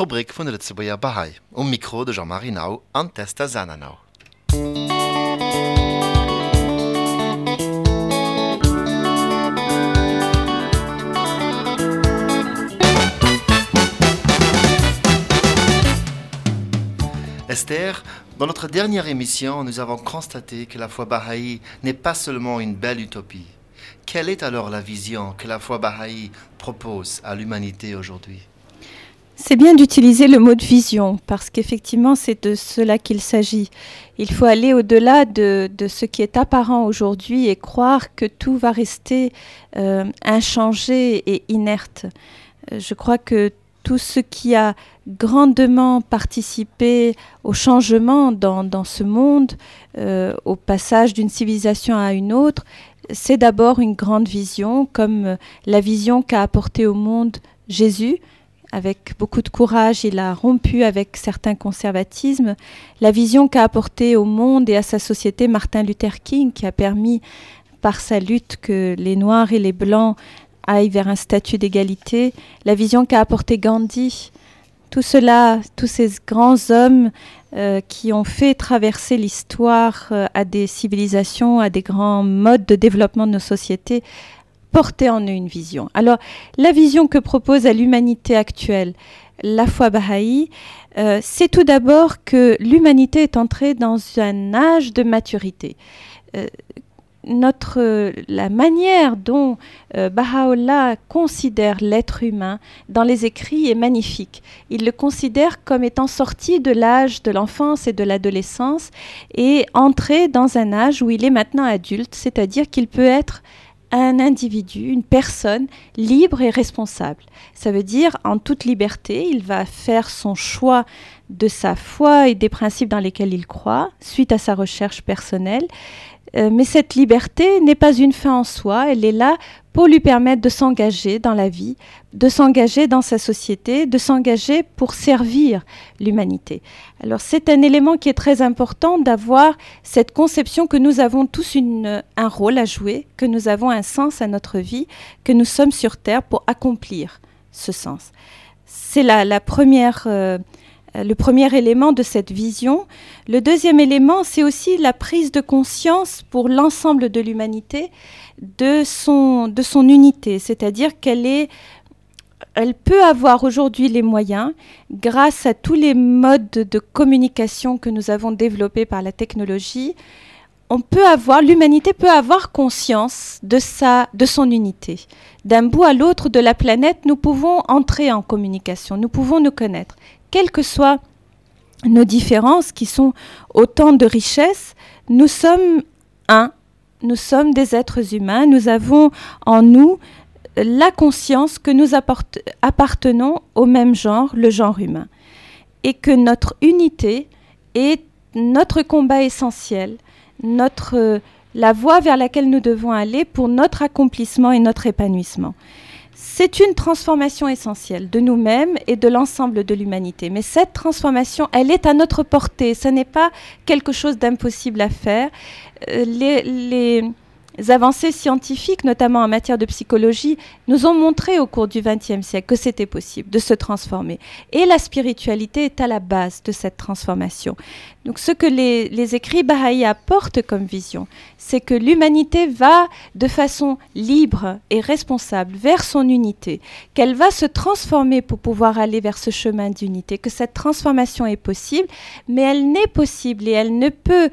Tobrik vun Bahai, de Jean-Marie Nau an Tester Sananau. Esther, dans notre dernière émission, nous avons constaté que la foi Baha'i n'est pas seulement une belle utopie. Quelle est alors la vision que la foi Baha'i propose à l'humanité aujourd'hui? C'est bien d'utiliser le mot de vision, parce qu'effectivement, c'est de cela qu'il s'agit. Il faut aller au-delà de, de, ce qui est apparent aujourd'hui et croire que tout va rester euh, inchangé et inerte. Euh, je crois que tout ce qui a grandement participé au changement dans, dans ce monde, euh, au passage d'une civilisation à une autre, c'est d'abord une grande vision, comme la vision qu'a apportée au monde Jésus. Avec beaucoup de courage, il a rompu avec certains conservatismes. La vision qu'a apportée au monde et à sa société Martin Luther King, qui a permis par sa lutte que les Noirs et les Blancs aille vers un statut d'égalité, la vision qu'a apporté Gandhi, tout cela, tous ces grands hommes euh, qui ont fait traverser l'histoire euh, à des civilisations, à des grands modes de développement de nos sociétés, portaient en eux une vision. Alors, la vision que propose à l'humanité actuelle la foi bahaï, euh, c'est tout d'abord que l'humanité est entrée dans un âge de maturité. Euh, notre, la manière dont euh, Baha'u'llah considère l'être humain dans les écrits est magnifique. Il le considère comme étant sorti de l'âge de l'enfance et de l'adolescence et entré dans un âge où il est maintenant adulte, c'est-à-dire qu'il peut être un individu, une personne libre et responsable. Ça veut dire en toute liberté, il va faire son choix de sa foi et des principes dans lesquels il croit, suite à sa recherche personnelle. Euh, mais cette liberté n'est pas une fin en soi, elle est là pour lui permettre de s'engager dans la vie, de s'engager dans sa société, de s'engager pour servir l'humanité. Alors c'est un élément qui est très important d'avoir cette conception que nous avons tous un rôle à jouer, que nous avons un sens à notre vie, que nous sommes sur Terre pour accomplir ce sens. C'est la, la première... Euh, le premier élément de cette vision. Le deuxième élément, c'est aussi la prise de conscience pour l'ensemble de l'humanité de son, de son unité, c'est-à-dire qu'elle est elle peut avoir aujourd'hui les moyens, grâce à tous les modes de, de communication que nous avons développés par la technologie, on peut avoir, l'humanité peut avoir conscience de, sa, de son unité. D'un bout à l'autre de la planète, nous pouvons entrer en communication, nous pouvons nous connaître quelles que soient nos différences, qui sont autant de richesses, nous sommes un, nous sommes des êtres humains, nous avons en nous la conscience que nous appartenons au même genre, le genre humain, et que notre unité est notre combat essentiel, notre, la voie vers laquelle nous devons aller pour notre accomplissement et notre épanouissement. C'est une transformation essentielle de nous-mêmes et de l'ensemble de l'humanité. Mais cette transformation, elle est à notre portée. Ce n'est pas quelque chose d'impossible à faire. Euh, avancées scientifiques, notamment en matière de psychologie, nous ont montré au cours du XXe siècle que c'était possible de se transformer. Et la spiritualité est à la base de cette transformation. Donc ce que les, écrits Baha'i apportent comme vision, c'est que l'humanité va de façon libre et responsable vers son unité, qu'elle va se transformer pour pouvoir aller vers ce chemin d'unité, que cette transformation est possible, mais elle n'est possible et elle ne peut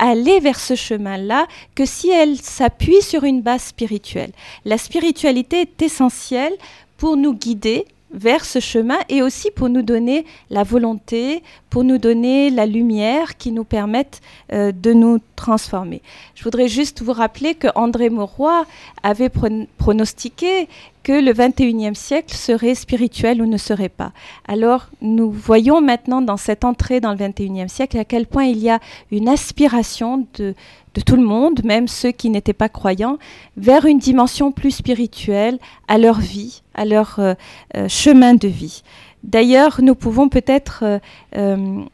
aller vers ce chemin-là que si elle s'appuie sur une base spirituelle. La spiritualité est essentielle pour nous guider vers ce chemin et aussi pour nous donner la volonté, pour nous donner la lumière qui nous permette euh, de nous transformer. Je voudrais juste vous rappeler que André Mauroy avait pro pronostiqué que le 21e siècle serait spirituel ou ne serait pas. Alors nous voyons maintenant dans cette entrée dans le 21e siècle à quel point il y a une aspiration de, de tout le monde, même ceux qui n'étaient pas croyants, vers une dimension plus spirituelle à leur vie, à leur euh, euh, chemin de vie. D'ailleurs, nous pouvons peut-être euh,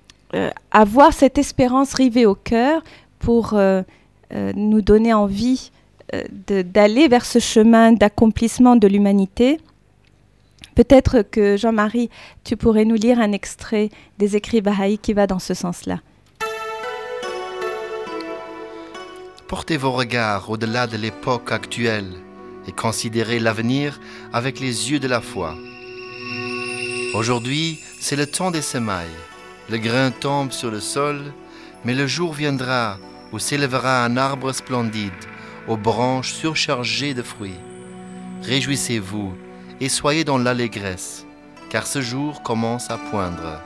avoir cette espérance rivée au cœur pour nous donner envie d'aller vers ce chemin d'accomplissement de l'humanité Peut-être que Jean-Marie, tu pourrais nous lire un extrait des écrits Baha'i qui va dans ce sens-là. Portez vos regards au-delà de l'époque actuelle et considérez l'avenir avec les yeux de la foi. Aujourd'hui, c'est le temps des semailles. Le grain tombe sur le sol, mais le jour viendra où s'élèvera un arbre splendide aux branches surchargées de fruits. Réjouissez-vous et soyez dans l'allégresse, car ce jour commence à poindre.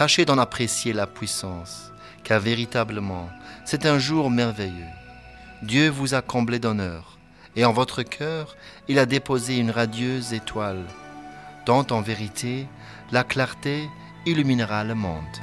Tâchez d'en apprécier la puissance, car véritablement, c'est un jour merveilleux. Dieu vous a comblé d'honneur, et en votre cœur, il a déposé une radieuse étoile, dont en vérité, la clarté illuminera le monde.